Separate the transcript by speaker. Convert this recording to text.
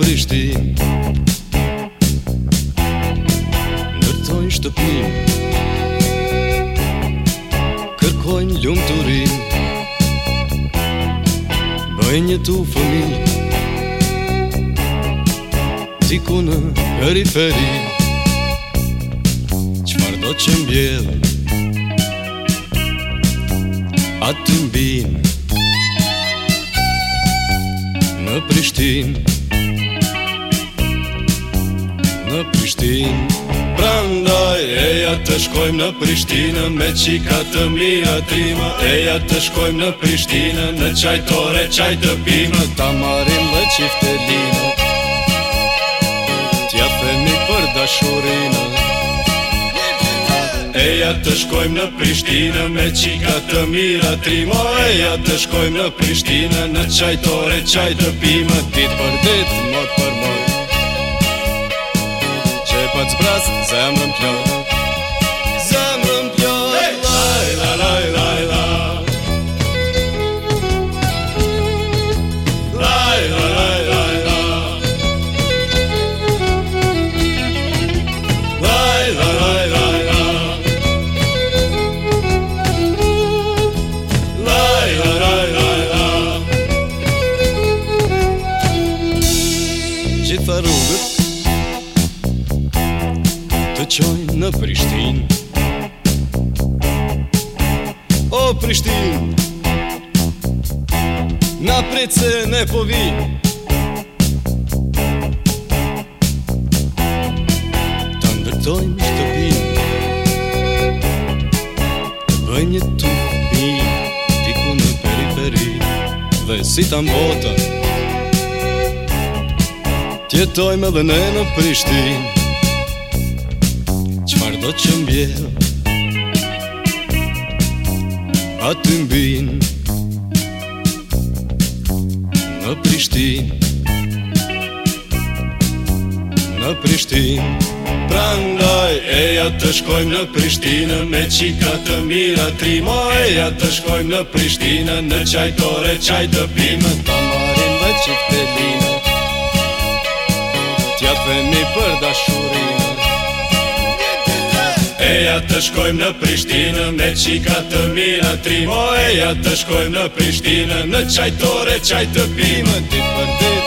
Speaker 1: Prishtin Nërtojnë shtëpni Kërkojnë ljumë të rin Bëjnë një tu fëmi Ziku në periferi Qëmar do që mbjell A të mbim Në Prishtinë në Prishtin Prandaj, ndaj eja të shkojmë në Prishtinë Me qika të mija trima Eja të shkojmë në Prishtinë Në qajtore, tore qaj të pima Ta marim dhe qiftelinë dina Tja femi për dashurina Eja të shkojmë në Prishtinë me çika të mira ti eja të shkojmë në Prishtinë në qajtore, çaj të pimë Dit për ditë mot për mot Choć wraz ze mną qoj në Prishtin O Prishtin Na prit se ne po vi Ta ndërtojmë shtëpin Të bëj një të pi Tiku në periferi Dhe si ta mbota Tjetojmë dhe ne në Prishtin Në Prishtin do që mbjell A të mbin Në Prishtin Në Prishtin Pra ndaj e ja të shkojmë në Prishtinë Me qika të mira tri ma ja të shkojmë në Prishtinë Në qajtore çaj të pimë Ta marim dhe qik të linë Tja të një ja të shkojmë në Prishtinë me çika të mira tri. Po e ja të shkojmë në Prishtinë në çajtore çaj të pimë ti për ti.